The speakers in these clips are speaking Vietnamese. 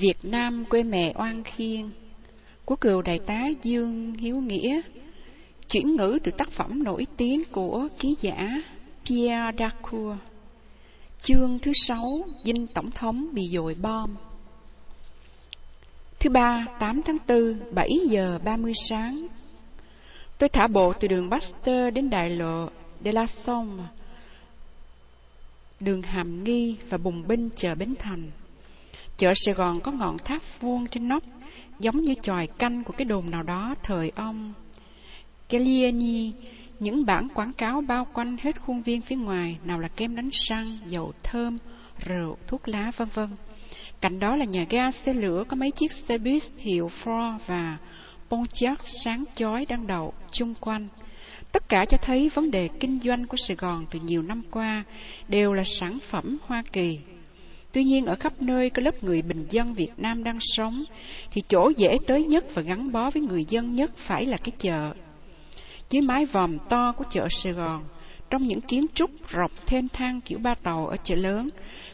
Việt Nam quê mẹ oan khiên của cựu đại tá Dương Hiếu Nghĩa, chuyển ngữ từ tác phẩm nổi tiếng của ký giả Pierre Dacour. Chương thứ sáu, dinh tổng thống bị dội bom. Thứ ba, 8 tháng 4, 7 giờ 30 sáng. Tôi thả bộ từ đường Baxter đến đại lộ de la Somme, đường Hàm Nghi và Bùng Binh chờ Bến Thành. Chợ Sài Gòn có ngọn tháp vuông trên nóc, giống như tròi canh của cái đồn nào đó thời ông Gallieni. Những bản quảng cáo bao quanh hết khuôn viên phía ngoài, nào là kem đánh răng, dầu thơm, rượu, thuốc lá, vân vân. Cạnh đó là nhà ga xe lửa có mấy chiếc xe buýt hiệu Ford và Pontiac sáng chói đang đậu chung quanh. Tất cả cho thấy vấn đề kinh doanh của Sài Gòn từ nhiều năm qua đều là sản phẩm Hoa Kỳ. Tuy nhiên ở khắp nơi có lớp người bình dân Việt Nam đang sống, thì chỗ dễ tới nhất và gắn bó với người dân nhất phải là cái chợ. Dưới mái vòm to của chợ Sài Gòn, trong những kiến trúc rọc thênh thang kiểu ba tàu ở chợ lớn,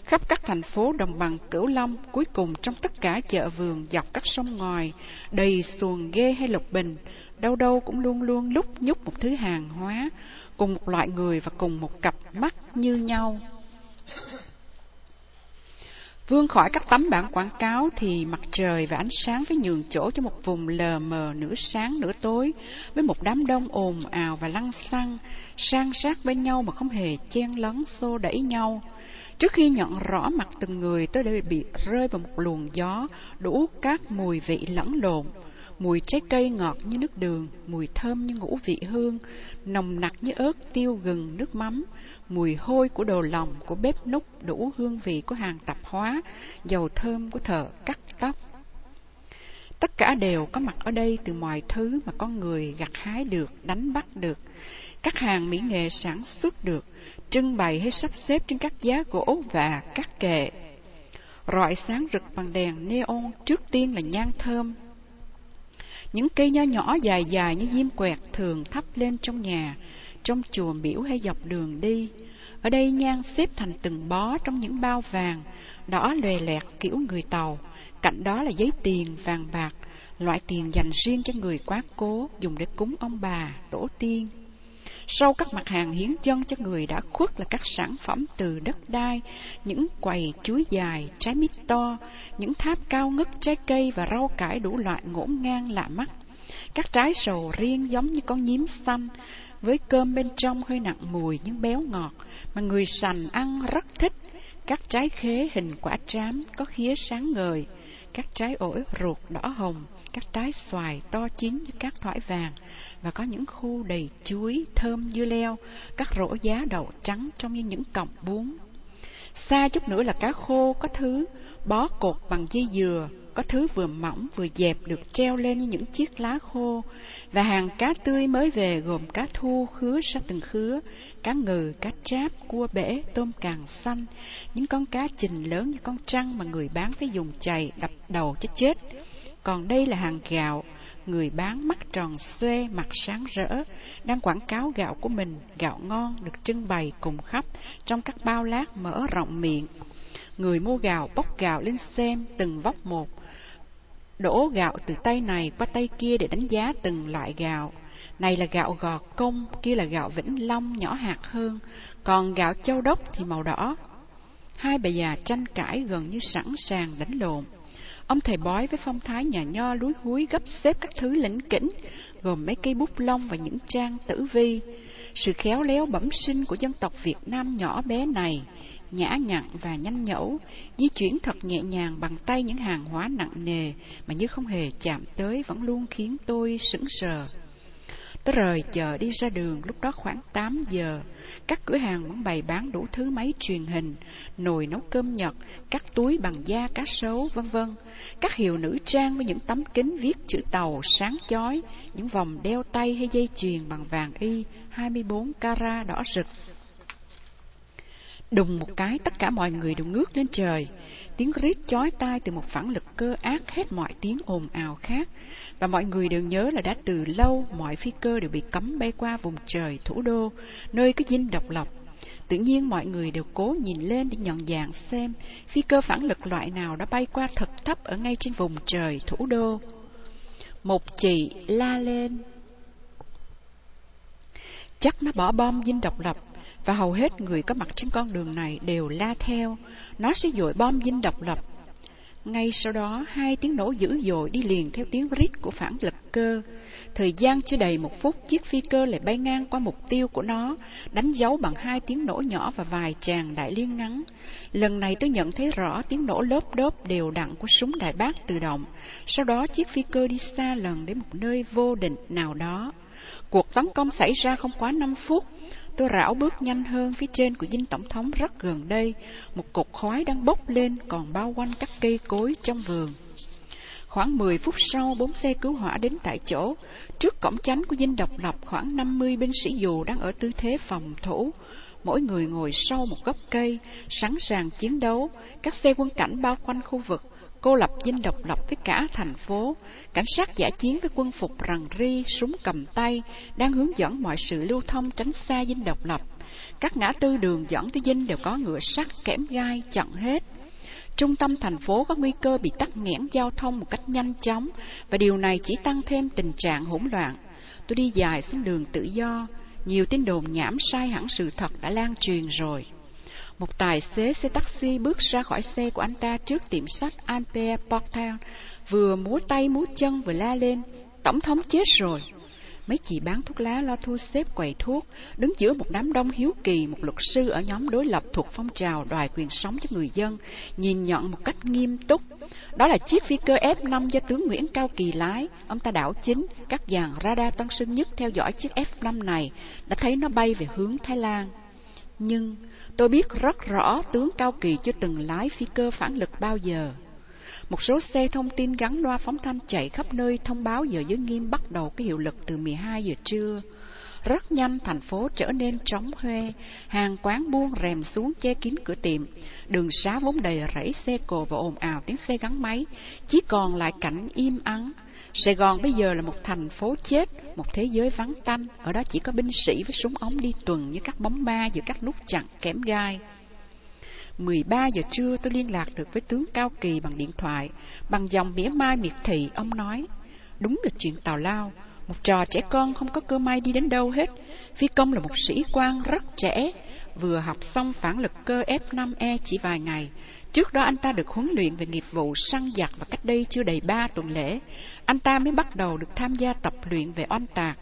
khắp các thành phố đồng bằng Cửu Long, cuối cùng trong tất cả chợ vườn dọc các sông ngòi, đầy xuồng ghê hay lục bình, đâu đâu cũng luôn luôn lúc nhúc một thứ hàng hóa, cùng một loại người và cùng một cặp mắt như nhau. Vươn khỏi các tấm bảng quảng cáo thì mặt trời và ánh sáng phải nhường chỗ cho một vùng lờ mờ nửa sáng nửa tối với một đám đông ồn ào và lăng xăng, sang sát bên nhau mà không hề chen lấn xô đẩy nhau. Trước khi nhận rõ mặt từng người tôi đã bị rơi vào một luồng gió đủ các mùi vị lẫn lộn. Mùi trái cây ngọt như nước đường, mùi thơm như ngũ vị hương, nồng nặc như ớt, tiêu, gừng, nước mắm, mùi hôi của đồ lòng, của bếp núc, đủ hương vị của hàng tạp hóa, dầu thơm của thợ cắt tóc. Tất cả đều có mặt ở đây từ mọi thứ mà con người gặt hái được, đánh bắt được. Các hàng mỹ nghệ sản xuất được, trưng bày hay sắp xếp trên các giá gỗ và các kệ. Rọi sáng rực bằng đèn neon trước tiên là nhang thơm. Những cây nho nhỏ dài dài như diêm quẹt thường thắp lên trong nhà, trong chùa miễu hay dọc đường đi. Ở đây nhang xếp thành từng bó trong những bao vàng, đỏ lòe lẹt kiểu người tàu. Cạnh đó là giấy tiền vàng bạc, loại tiền dành riêng cho người quá cố, dùng để cúng ông bà, tổ tiên. Sau các mặt hàng hiến dân cho người đã khuất là các sản phẩm từ đất đai, những quầy chuối dài, trái mít to, những tháp cao ngất trái cây và rau cải đủ loại ngổn ngang lạ mắt. Các trái sầu riêng giống như con nhím xanh, với cơm bên trong hơi nặng mùi nhưng béo ngọt, mà người sành ăn rất thích. Các trái khế hình quả trám có khía sáng ngời, các trái ổi ruột đỏ hồng, các trái xoài to chín như các thỏi vàng, và có những khu đầy chuối, thơm dưa leo, các rổ giá đậu trắng trong như những cọng bún. Xa chút nữa là cá khô có thứ, bó cột bằng dây dừa, có thứ vừa mỏng vừa dẹp được treo lên như những chiếc lá khô, và hàng cá tươi mới về gồm cá thu khứa sắp từng khứa, cá ngừ, cá tráp, cua bể, tôm càng xanh, những con cá trình lớn như con trăng mà người bán phải dùng chày đập đầu cho chết. Còn đây là hàng gạo, người bán mắt tròn xoe, mặt sáng rỡ, đang quảng cáo gạo của mình, gạo ngon được trưng bày cùng khắp trong các bao lát mở rộng miệng. Người mua gạo bóc gạo lên xem từng vóc một, đổ gạo từ tay này qua tay kia để đánh giá từng loại gạo. Này là gạo gò công, kia là gạo vĩnh long nhỏ hạt hơn, còn gạo châu đốc thì màu đỏ. Hai bà già tranh cãi gần như sẵn sàng đánh lộn. Ông thầy bói với phong thái nhà nho lúi húi gấp xếp các thứ lĩnh kỉnh, gồm mấy cây bút lông và những trang tử vi. Sự khéo léo bẩm sinh của dân tộc Việt Nam nhỏ bé này, nhã nhặn và nhanh nhẩu, di chuyển thật nhẹ nhàng bằng tay những hàng hóa nặng nề mà như không hề chạm tới vẫn luôn khiến tôi sững sờ. Tôi rời chợ đi ra đường lúc đó khoảng 8 giờ. Các cửa hàng vẫn bày bán đủ thứ máy truyền hình, nồi nấu cơm Nhật, các túi bằng da cá sấu, vân vân. Các hiệu nữ trang với những tấm kính viết chữ tàu sáng chói, những vòng đeo tay hay dây chuyền bằng vàng y 24 carat đỏ rực. Đùng một cái tất cả mọi người đều ngước lên trời. Tiếng rít chói tai từ một phản lực cơ ác hết mọi tiếng ồn ào khác. Và mọi người đều nhớ là đã từ lâu mọi phi cơ đều bị cấm bay qua vùng trời thủ đô, nơi có dinh độc lập. Tự nhiên mọi người đều cố nhìn lên để nhận dạng xem phi cơ phản lực loại nào đã bay qua thật thấp ở ngay trên vùng trời thủ đô. Một chị la lên. Chắc nó bỏ bom dinh độc lập và hầu hết người có mặt trên con đường này đều la theo. Nó sẽ dội bom dinh độc lập. Ngay sau đó, hai tiếng nổ dữ dội đi liền theo tiếng rít của phản lực cơ. Thời gian chưa đầy một phút, chiếc phi cơ lại bay ngang qua mục tiêu của nó, đánh dấu bằng hai tiếng nổ nhỏ và vài tràng đại liên ngắn. Lần này tôi nhận thấy rõ tiếng nổ lớp đốp đều đặn của súng đại bác tự động. Sau đó chiếc phi cơ đi xa lần đến một nơi vô định nào đó. Cuộc tấn công xảy ra không quá 5 phút. Tôi rảo bước nhanh hơn phía trên của dinh tổng thống rất gần đây. Một cột khói đang bốc lên còn bao quanh các cây cối trong vườn. Khoảng 10 phút sau, bốn xe cứu hỏa đến tại chỗ. Trước cổng chánh của dinh độc lập, khoảng 50 binh sĩ dù đang ở tư thế phòng thủ. Mỗi người ngồi sau một gốc cây, sẵn sàng chiến đấu. Các xe quân cảnh bao quanh khu vực, cô lập dinh độc lập với cả thành phố. Cảnh sát giả chiến với quân phục rằng ri, súng cầm tay, đang hướng dẫn mọi sự lưu thông tránh xa dinh độc lập. Các ngã tư đường dẫn tới dinh đều có ngựa sắt kẽm gai chặn hết. Trung tâm thành phố có nguy cơ bị tắc nghẽn giao thông một cách nhanh chóng, và điều này chỉ tăng thêm tình trạng hỗn loạn. Tôi đi dài xuống đường tự do, nhiều tin đồn nhảm sai hẳn sự thật đã lan truyền rồi. Một tài xế xe taxi bước ra khỏi xe của anh ta trước tiệm sách Ampere Portal, vừa múa tay múa chân vừa la lên, tổng thống chết rồi. Mấy chị bán thuốc lá lo thu xếp quầy thuốc, đứng giữa một đám đông hiếu kỳ, một luật sư ở nhóm đối lập thuộc phong trào đòi quyền sống cho người dân, nhìn nhận một cách nghiêm túc. Đó là chiếc phi cơ F-5 do tướng Nguyễn Cao Kỳ lái. Ông ta đảo chính, các dàn radar Tân sinh Nhất theo dõi chiếc F-5 này, đã thấy nó bay về hướng Thái Lan. Nhưng tôi biết rất rõ tướng Cao Kỳ chưa từng lái phi cơ phản lực bao giờ. Một số xe thông tin gắn loa phóng thanh chạy khắp nơi thông báo giờ giới nghiêm bắt đầu có hiệu lực từ 12 giờ trưa. Rất nhanh thành phố trở nên trống huê, hàng quán buông rèm xuống che kín cửa tiệm, đường xá vốn đầy rẫy xe cộ và ồn ào tiếng xe gắn máy, chỉ còn lại cảnh im ắng. Sài Gòn bây giờ là một thành phố chết, một thế giới vắng tanh, ở đó chỉ có binh sĩ với súng ống đi tuần như các bóng ma giữa các nút chặn kém gai. 13 giờ trưa tôi liên lạc được với tướng Cao Kỳ bằng điện thoại, bằng dòng mỉa mai miệt thị, ông nói, đúng là chuyện tào lao, một trò trẻ con không có cơ may đi đến đâu hết. Phi công là một sĩ quan rất trẻ, vừa học xong phản lực cơ F5E chỉ vài ngày. Trước đó anh ta được huấn luyện về nghiệp vụ săn giặc và cách đây chưa đầy ba tuần lễ. Anh ta mới bắt đầu được tham gia tập luyện về oanh tạc.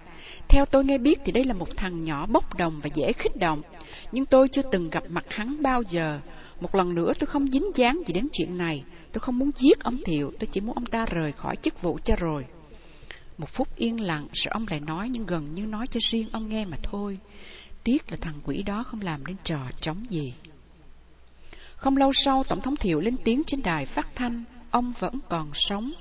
Theo tôi nghe biết thì đây là một thằng nhỏ bốc đồng và dễ khích động, nhưng tôi chưa từng gặp mặt hắn bao giờ. Một lần nữa tôi không dính dáng gì đến chuyện này. Tôi không muốn giết ông Thiệu, tôi chỉ muốn ông ta rời khỏi chức vụ cho rồi. Một phút yên lặng, rồi ông lại nói nhưng gần như nói cho riêng ông nghe mà thôi. Tiếc là thằng quỷ đó không làm nên trò chống gì. Không lâu sau, Tổng thống Thiệu lên tiếng trên đài phát thanh, ông vẫn còn sống.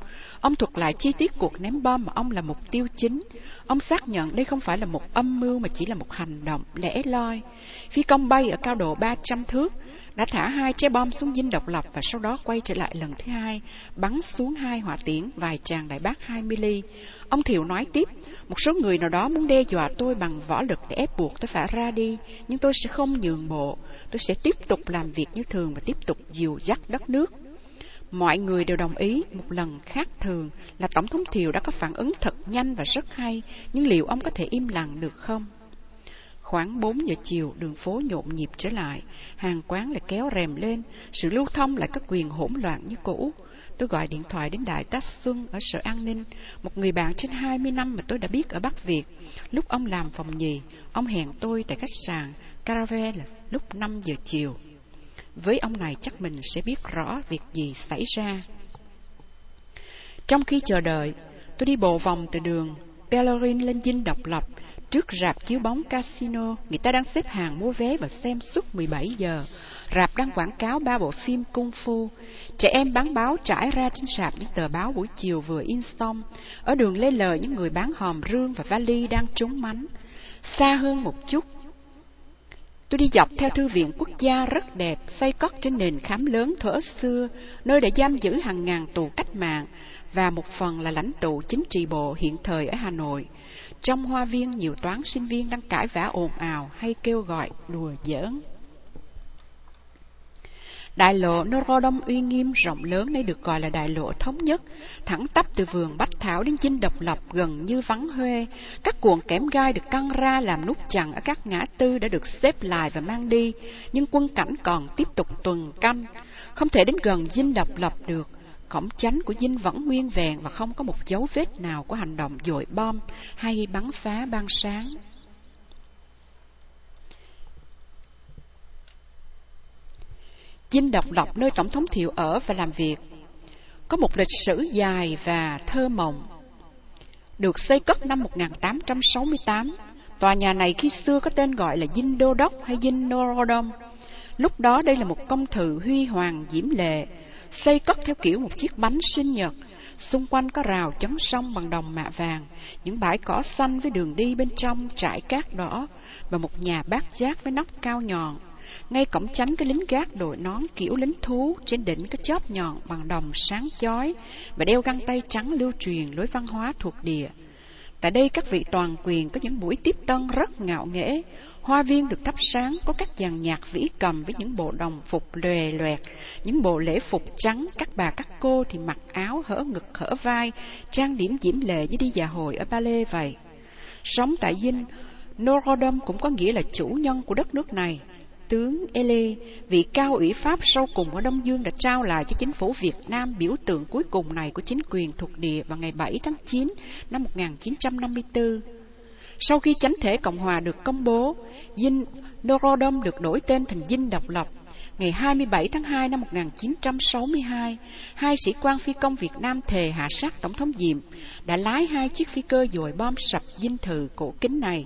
Ông thuật lại chi tiết cuộc ném bom mà ông là mục tiêu chính. Ông xác nhận đây không phải là một âm mưu mà chỉ là một hành động lẻ loi. Phi công bay ở cao độ 300 thước, đã thả hai trái bom xuống dinh độc lập và sau đó quay trở lại lần thứ hai, bắn xuống hai hỏa tiễn vài tràng đại bác 20 ly. Ông Thiệu nói tiếp, một số người nào đó muốn đe dọa tôi bằng võ lực để ép buộc tôi phải ra đi, nhưng tôi sẽ không nhường bộ, tôi sẽ tiếp tục làm việc như thường và tiếp tục dìu dắt đất nước. Mọi người đều đồng ý một lần khác thường là Tổng thống Thiều đã có phản ứng thật nhanh và rất hay, nhưng liệu ông có thể im lặng được không? Khoảng 4 giờ chiều, đường phố nhộn nhịp trở lại, hàng quán lại kéo rèm lên, sự lưu thông lại có quyền hỗn loạn như cũ. Tôi gọi điện thoại đến Đại tá Xuân ở Sở An ninh, một người bạn trên 20 năm mà tôi đã biết ở Bắc Việt. Lúc ông làm phòng nhì, ông hẹn tôi tại khách sạn Caravel lúc 5 giờ chiều. Với ông này chắc mình sẽ biết rõ việc gì xảy ra. Trong khi chờ đợi, tôi đi bộ vòng từ đường Bellerin lên dinh độc lập, Trước rạp chiếu bóng casino, người ta đang xếp hàng mua vé và xem suốt 17 giờ. Rạp đang quảng cáo ba bộ phim cung phu. Trẻ em bán báo trải ra trên sạp những tờ báo buổi chiều vừa in xong. Ở đường Lê Lợi, những người bán hòm rương và vali đang trúng mánh. Xa hơn một chút, Tôi đi dọc theo thư viện quốc gia rất đẹp, xây cất trên nền khám lớn thuở xưa, nơi đã giam giữ hàng ngàn tù cách mạng, và một phần là lãnh tụ chính trị bộ hiện thời ở Hà Nội. Trong hoa viên, nhiều toán sinh viên đang cãi vã ồn ào hay kêu gọi đùa giỡn. Đại lộ Norodom uy nghiêm rộng lớn nay được gọi là đại lộ thống nhất, thẳng tắp từ vườn Bách Thảo đến dinh độc lập gần như vắng huê. Các cuộn kẽm gai được căng ra làm nút chặn ở các ngã tư đã được xếp lại và mang đi, nhưng quân cảnh còn tiếp tục tuần canh. Không thể đến gần dinh độc lập được, cổng chánh của dinh vẫn nguyên vẹn và không có một dấu vết nào của hành động dội bom hay bắn phá ban sáng. Dinh độc lập nơi Tổng thống Thiệu ở và làm việc, có một lịch sử dài và thơ mộng. Được xây cất năm 1868, tòa nhà này khi xưa có tên gọi là Dinh Đô Đốc hay Dinh Norodom. Lúc đó đây là một công thự huy hoàng diễm lệ, xây cất theo kiểu một chiếc bánh sinh nhật. Xung quanh có rào chắn sông bằng đồng mạ vàng, những bãi cỏ xanh với đường đi bên trong trải cát đỏ, và một nhà bát giác với nóc cao nhọn. Ngay cổng tránh cái lính gác đội nón kiểu lính thú, trên đỉnh cái chóp nhọn bằng đồng sáng chói, và đeo găng tay trắng lưu truyền lối văn hóa thuộc địa. Tại đây các vị toàn quyền có những buổi tiếp tân rất ngạo nghễ, Hoa viên được thắp sáng, có các dàn nhạc vĩ cầm với những bộ đồng phục lòe loẹt, những bộ lễ phục trắng, các bà các cô thì mặc áo hở ngực hở vai, trang điểm diễm lệ như đi dạ hội ở Ba Lê vậy. Sống tại Dinh, Norodom cũng có nghĩa là chủ nhân của đất nước này. Tướng Ele, vị cao ủy Pháp sau cùng ở Đông Dương đã trao lại cho chính phủ Việt Nam biểu tượng cuối cùng này của chính quyền thuộc địa vào ngày 7 tháng 9 năm 1954. Sau khi chánh thể Cộng Hòa được công bố, Dinh Norodom được đổi tên thành Dinh Độc Lập. Ngày 27 tháng 2 năm 1962, hai sĩ quan phi công Việt Nam thề hạ sát Tổng thống Diệm đã lái hai chiếc phi cơ dội bom sập dinh thự cổ kính này.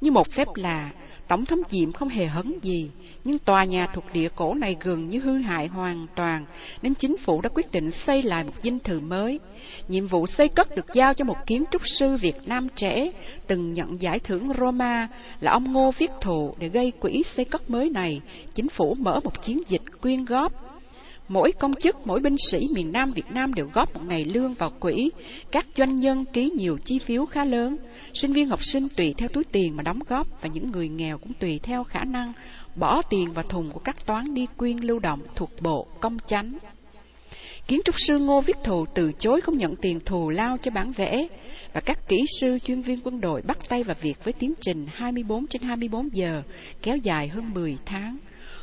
Như một phép lạ, Tổng thống Diệm không hề hấn gì, nhưng tòa nhà thuộc địa cổ này gần như hư hại hoàn toàn, nên chính phủ đã quyết định xây lại một dinh thự mới. Nhiệm vụ xây cất được giao cho một kiến trúc sư Việt Nam trẻ, từng nhận giải thưởng Roma, là ông Ngô Viết Thụ để gây quỹ xây cất mới này. Chính phủ mở một chiến dịch quyên góp Mỗi công chức, mỗi binh sĩ miền Nam Việt Nam đều góp một ngày lương vào quỹ. Các doanh nhân ký nhiều chi phiếu khá lớn. Sinh viên học sinh tùy theo túi tiền mà đóng góp và những người nghèo cũng tùy theo khả năng bỏ tiền vào thùng của các toán đi quyên lưu động thuộc bộ công chánh. Kiến trúc sư Ngô Viết Thù từ chối không nhận tiền thù lao cho bản vẽ và các kỹ sư chuyên viên quân đội bắt tay vào việc với tiến trình 24 trên 24 giờ kéo dài hơn 10 tháng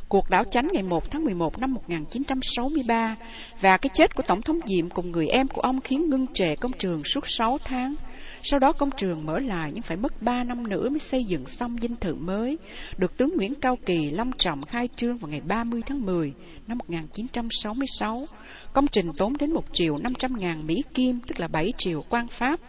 cuộc đảo chánh ngày 1 tháng 11 năm 1963 và cái chết của Tổng thống Diệm cùng người em của ông khiến ngưng trệ công trường suốt 6 tháng. Sau đó công trường mở lại nhưng phải mất 3 năm nữa mới xây dựng xong dinh thự mới, được tướng Nguyễn Cao Kỳ long trọng khai trương vào ngày 30 tháng 10 năm 1966. Công trình tốn đến 1 triệu 500 ngàn Mỹ Kim, tức là 7 triệu quan Pháp.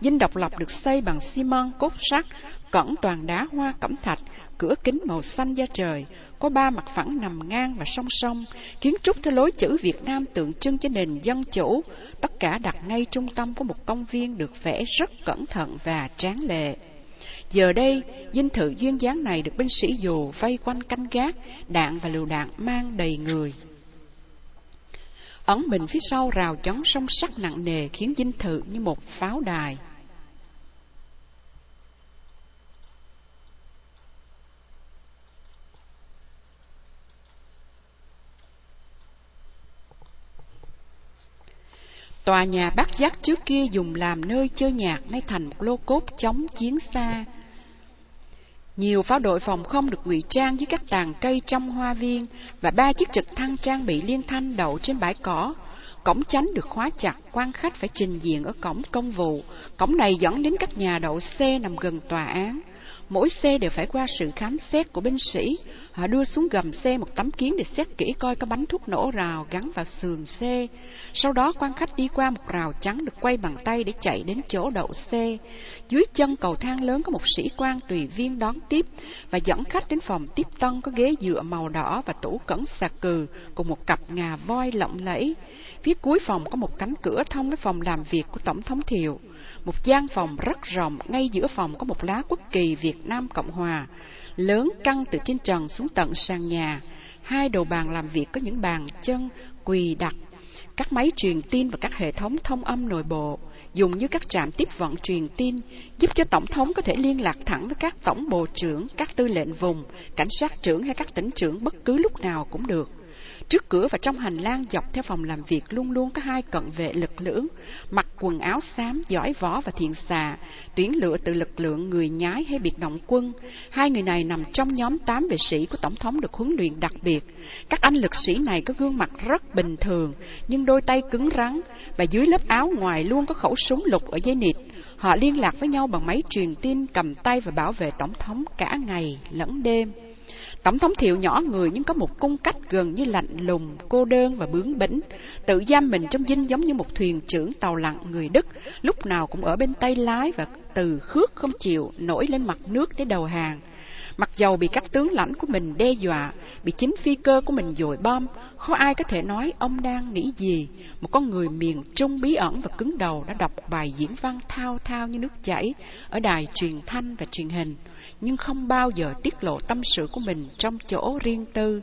Dinh độc lập được xây bằng xi măng, cốt sắt, cẩn toàn đá hoa cẩm thạch, cửa kính màu xanh da trời, có ba mặt phẳng nằm ngang và song song, kiến trúc theo lối chữ Việt Nam tượng trưng cho nền dân chủ, tất cả đặt ngay trung tâm của một công viên được vẽ rất cẩn thận và tráng lệ. Giờ đây, dinh thự duyên dáng này được binh sĩ dù vây quanh canh gác, đạn và lựu đạn mang đầy người. Ẩn mình phía sau rào chắn sông sắt nặng nề khiến dinh thự như một pháo đài. Tòa nhà bát giác trước kia dùng làm nơi chơi nhạc nay thành một lô cốt chống chiến xa. Nhiều pháo đội phòng không được ngụy trang với các tàn cây trong hoa viên và ba chiếc trực thăng trang bị liên thanh đậu trên bãi cỏ. Cổng tránh được khóa chặt, quan khách phải trình diện ở cổng công vụ. Cổng này dẫn đến các nhà đậu xe nằm gần tòa án. Mỗi xe đều phải qua sự khám xét của binh sĩ. Họ đưa xuống gầm xe một tấm kiến để xét kỹ coi có bánh thuốc nổ rào gắn vào sườn xe. Sau đó, quan khách đi qua một rào trắng được quay bằng tay để chạy đến chỗ đậu xe. Dưới chân cầu thang lớn có một sĩ quan tùy viên đón tiếp và dẫn khách đến phòng tiếp tân có ghế dựa màu đỏ và tủ cẩn xà cừ cùng một cặp ngà voi lộng lẫy. Phía cuối phòng có một cánh cửa thông với phòng làm việc của Tổng thống Thiệu. Một gian phòng rất rộng, ngay giữa phòng có một lá quốc kỳ Việt Nam Cộng Hòa, lớn căng từ trên trần xuống tận sàn nhà. Hai đầu bàn làm việc có những bàn chân quỳ đặt các máy truyền tin và các hệ thống thông âm nội bộ, dùng như các trạm tiếp vận truyền tin, giúp cho Tổng thống có thể liên lạc thẳng với các tổng bộ trưởng, các tư lệnh vùng, cảnh sát trưởng hay các tỉnh trưởng bất cứ lúc nào cũng được. Trước cửa và trong hành lang dọc theo phòng làm việc luôn luôn có hai cận vệ lực lưỡng, mặc quần áo xám, giỏi võ và thiện xà, tuyển lựa từ lực lượng người nhái hay biệt động quân. Hai người này nằm trong nhóm tám vệ sĩ của Tổng thống được huấn luyện đặc biệt. Các anh lực sĩ này có gương mặt rất bình thường, nhưng đôi tay cứng rắn, và dưới lớp áo ngoài luôn có khẩu súng lục ở dây nịt. Họ liên lạc với nhau bằng máy truyền tin cầm tay và bảo vệ Tổng thống cả ngày lẫn đêm. Tổng thống thiệu nhỏ người nhưng có một cung cách gần như lạnh lùng, cô đơn và bướng bỉnh, tự giam mình trong dinh giống như một thuyền trưởng tàu lặn người Đức, lúc nào cũng ở bên tay lái và từ khước không chịu nổi lên mặt nước để đầu hàng. Mặc dầu bị các tướng lãnh của mình đe dọa, bị chính phi cơ của mình dội bom, không ai có thể nói ông đang nghĩ gì. Một con người miền Trung bí ẩn và cứng đầu đã đọc bài diễn văn thao thao như nước chảy ở đài truyền thanh và truyền hình nhưng không bao giờ tiết lộ tâm sự của mình trong chỗ riêng tư.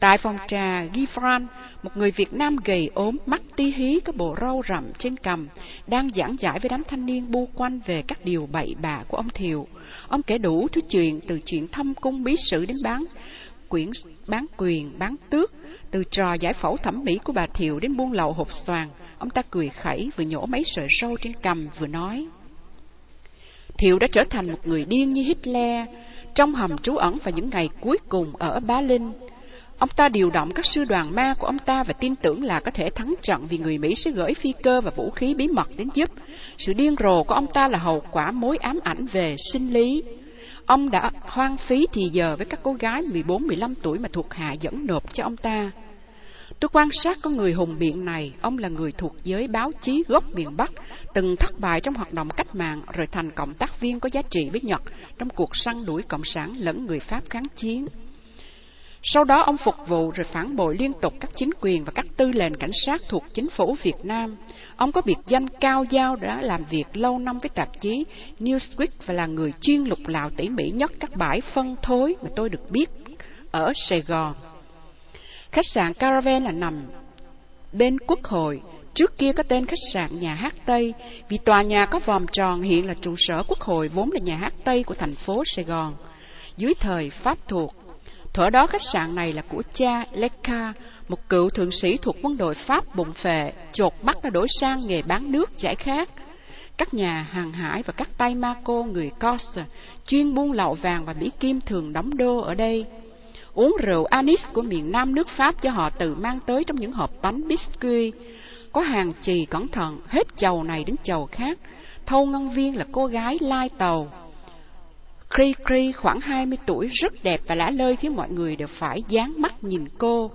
Tại phòng trà Gifran, một người Việt Nam gầy ốm, mắt tí hí có bộ râu rậm trên cằm, đang giảng giải với đám thanh niên bu quanh về các điều bậy bạ của ông Thiệu. Ông kể đủ thứ chuyện, từ chuyện thâm cung bí sử đến bán quyển bán quyền, bán tước, từ trò giải phẫu thẩm mỹ của bà Thiệu đến buôn lậu hộp xoàn. Ông ta cười khẩy, vừa nhổ mấy sợi râu trên cằm, vừa nói. Thiệu đã trở thành một người điên như Hitler trong hầm trú ẩn vào những ngày cuối cùng ở Bá Linh. Ông ta điều động các sư đoàn ma của ông ta và tin tưởng là có thể thắng trận vì người Mỹ sẽ gửi phi cơ và vũ khí bí mật đến giúp. Sự điên rồ của ông ta là hậu quả mối ám ảnh về sinh lý. Ông đã hoang phí thì giờ với các cô gái 14-15 tuổi mà thuộc hạ dẫn nộp cho ông ta. Tôi quan sát con người hùng biện này, ông là người thuộc giới báo chí gốc miền Bắc, từng thất bại trong hoạt động cách mạng rồi thành cộng tác viên có giá trị với Nhật trong cuộc săn đuổi Cộng sản lẫn người Pháp kháng chiến. Sau đó ông phục vụ rồi phản bội liên tục các chính quyền và các tư lệnh cảnh sát thuộc chính phủ Việt Nam. Ông có biệt danh cao giao đã làm việc lâu năm với tạp chí Newsweek và là người chuyên lục lạo tỉ mỉ nhất các bãi phân thối mà tôi được biết ở Sài Gòn. Khách sạn Caravan là nằm bên quốc hội, trước kia có tên khách sạn nhà hát Tây, vì tòa nhà có vòm tròn hiện là trụ sở quốc hội vốn là nhà hát Tây của thành phố Sài Gòn, dưới thời Pháp thuộc. Thuở đó khách sạn này là của cha Lekka, một cựu thượng sĩ thuộc quân đội Pháp bụng phệ, chột mắt đã đổi sang nghề bán nước giải khát. Các nhà hàng hải và các tay ma cô người Cos chuyên buôn lậu vàng và mỹ kim thường đóng đô ở đây uống rượu anis của miền Nam nước Pháp cho họ tự mang tới trong những hộp bánh biscuit. Có hàng chì cẩn thận, hết chầu này đến chầu khác. Thâu Ngân Viên là cô gái lai tàu. Kri Kri khoảng 20 tuổi, rất đẹp và lả lơi khiến mọi người đều phải dán mắt nhìn cô.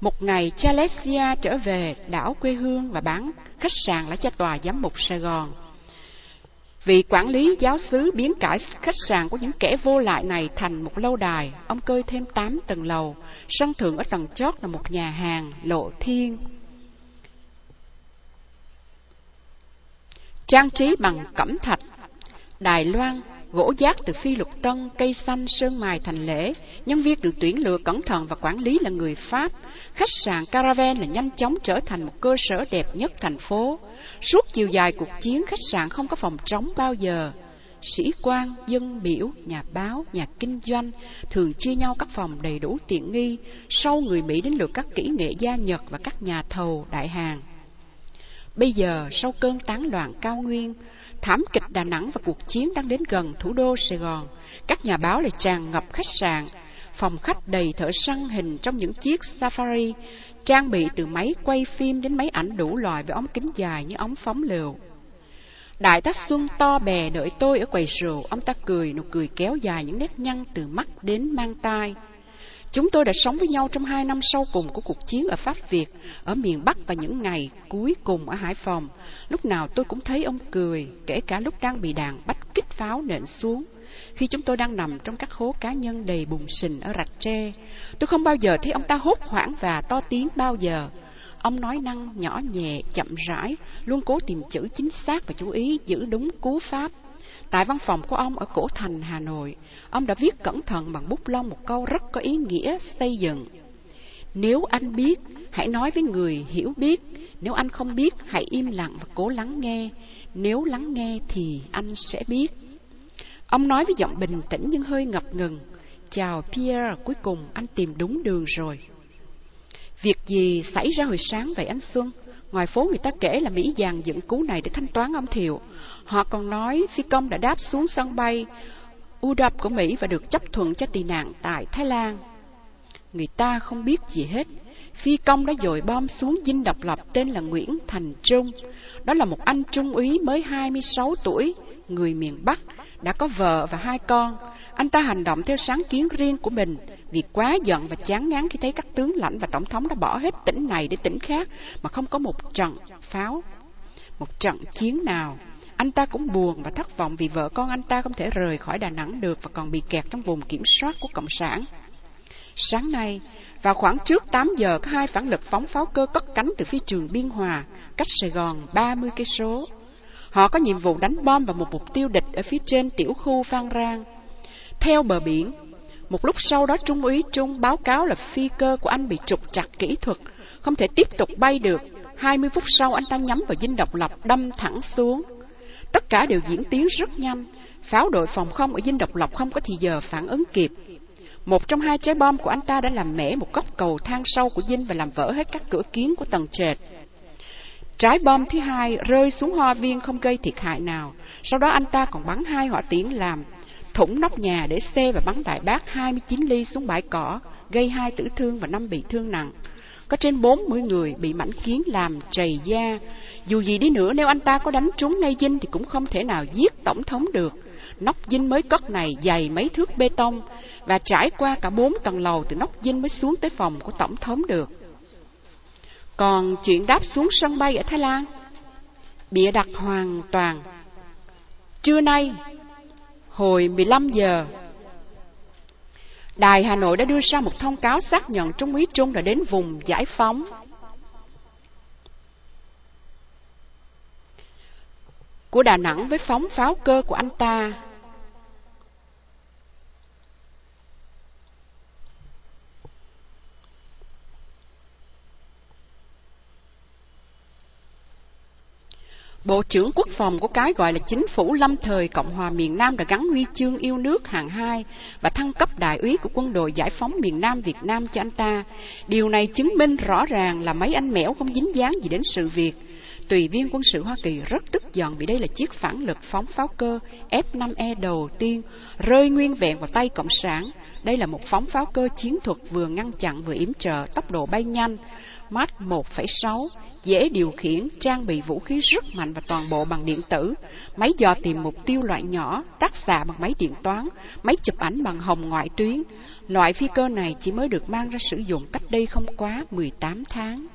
Một ngày, Chalesia trở về đảo quê hương và bán khách sạn lại cho tòa giám mục Sài Gòn. Vị quản lý giáo xứ biến cải khách sạn của những kẻ vô lại này thành một lâu đài. Ông cơi thêm 8 tầng lầu. Sân thượng ở tầng chót là một nhà hàng, lộ thiên. Trang trí bằng cẩm thạch, Đài Loan, gỗ giác từ phi lục tân, cây xanh, sơn mài thành lễ. Nhân viên được tuyển lựa cẩn thận và quản lý là người Pháp. Khách sạn Caravan là nhanh chóng trở thành một cơ sở đẹp nhất thành phố. Suốt chiều dài cuộc chiến, khách sạn không có phòng trống bao giờ. Sĩ quan, dân biểu, nhà báo, nhà kinh doanh thường chia nhau các phòng đầy đủ tiện nghi, sau người Mỹ đến lượt các kỹ nghệ gia Nhật và các nhà thầu đại hàng. Bây giờ, sau cơn tán loạn cao nguyên, thảm kịch Đà Nẵng và cuộc chiến đang đến gần thủ đô Sài Gòn, các nhà báo lại tràn ngập khách sạn, phòng khách đầy thợ săn hình trong những chiếc safari, trang bị từ máy quay phim đến máy ảnh đủ loại với ống kính dài như ống phóng lều. Đại tá Xuân to bè đợi tôi ở quầy rượu, ông ta cười, nụ cười kéo dài những nét nhăn từ mắt đến mang tai. Chúng tôi đã sống với nhau trong hai năm sau cùng của cuộc chiến ở Pháp Việt, ở miền Bắc và những ngày cuối cùng ở Hải Phòng. Lúc nào tôi cũng thấy ông cười, kể cả lúc đang bị đàn bách kích pháo nện xuống. Khi chúng tôi đang nằm trong các hố cá nhân đầy bùn sình ở rạch tre, tôi không bao giờ thấy ông ta hốt hoảng và to tiếng bao giờ. Ông nói năng nhỏ nhẹ, chậm rãi, luôn cố tìm chữ chính xác và chú ý giữ đúng cú pháp. Tại văn phòng của ông ở Cổ Thành, Hà Nội, ông đã viết cẩn thận bằng bút lông một câu rất có ý nghĩa xây dựng. Nếu anh biết, hãy nói với người hiểu biết. Nếu anh không biết, hãy im lặng và cố lắng nghe. Nếu lắng nghe thì anh sẽ biết. Ông nói với giọng bình tĩnh nhưng hơi ngập ngừng. Chào Pierre, cuối cùng anh tìm đúng đường rồi. Việc gì xảy ra hồi sáng vậy anh Xuân? Ngoài phố người ta kể là Mỹ dàn dựng cú này để thanh toán ông Thiệu. Họ còn nói phi công đã đáp xuống sân bay Udap của Mỹ và được chấp thuận cho tị nạn tại Thái Lan. Người ta không biết gì hết. Phi công đã dội bom xuống dinh độc lập tên là Nguyễn Thành Trung. Đó là một anh trung úy mới 26 tuổi, người miền Bắc, đã có vợ và hai con. Anh ta hành động theo sáng kiến riêng của mình, vì quá giận và chán ngán khi thấy các tướng lãnh và tổng thống đã bỏ hết tỉnh này để tỉnh khác mà không có một trận pháo, một trận chiến nào. Anh ta cũng buồn và thất vọng vì vợ con anh ta không thể rời khỏi Đà Nẵng được và còn bị kẹt trong vùng kiểm soát của Cộng sản. Sáng nay, vào khoảng trước 8 giờ, có hai phản lực phóng pháo cơ cất cánh từ phía trường Biên Hòa, cách Sài Gòn 30 cây số. Họ có nhiệm vụ đánh bom vào một mục tiêu địch ở phía trên tiểu khu Phan Rang. Theo bờ biển, một lúc sau đó Trung úy Trung báo cáo là phi cơ của anh bị trục trặc kỹ thuật, không thể tiếp tục bay được. 20 phút sau anh ta nhắm vào dinh độc lập đâm thẳng xuống. Tất cả đều diễn tiến rất nhanh. Pháo đội phòng không ở dinh độc lập không có thì giờ phản ứng kịp. Một trong hai trái bom của anh ta đã làm mẻ một góc cầu thang sâu của dinh và làm vỡ hết các cửa kiến của tầng trệt. Trái bom thứ hai rơi xuống hoa viên không gây thiệt hại nào. Sau đó anh ta còn bắn hai hỏa tiễn làm thủng nóc nhà để xe và bắn đại bác 29 ly xuống bãi cỏ, gây hai tử thương và năm bị thương nặng. Có trên 40 người bị mảnh kiến làm trầy da. Dù gì đi nữa, nếu anh ta có đánh trúng ngay dinh thì cũng không thể nào giết tổng thống được. Nóc dinh mới cất này dày mấy thước bê tông và trải qua cả bốn tầng lầu từ nóc dinh mới xuống tới phòng của tổng thống được. Còn chuyện đáp xuống sân bay ở Thái Lan, bịa đặt hoàn toàn. Trưa nay, hồi 15 giờ, Đài Hà Nội đã đưa ra một thông cáo xác nhận Trung úy Trung đã đến vùng giải phóng. Của Đà Nẵng với phóng pháo cơ của anh ta Bộ trưởng Quốc phòng của cái gọi là chính phủ lâm thời Cộng hòa miền Nam đã gắn huy chương yêu nước hạng hai và thăng cấp đại úy của quân đội giải phóng miền Nam Việt Nam cho anh ta. Điều này chứng minh rõ ràng là mấy anh mẻo không dính dáng gì đến sự việc. Tùy viên quân sự Hoa Kỳ rất tức giận vì đây là chiếc phản lực phóng pháo cơ F-5E đầu tiên rơi nguyên vẹn vào tay Cộng sản. Đây là một phóng pháo cơ chiến thuật vừa ngăn chặn vừa yểm trợ tốc độ bay nhanh, Mach 1,6, dễ điều khiển, trang bị vũ khí rất mạnh và toàn bộ bằng điện tử, máy dò tìm mục tiêu loại nhỏ, tác xạ bằng máy điện toán, máy chụp ảnh bằng hồng ngoại tuyến. Loại phi cơ này chỉ mới được mang ra sử dụng cách đây không quá 18 tháng.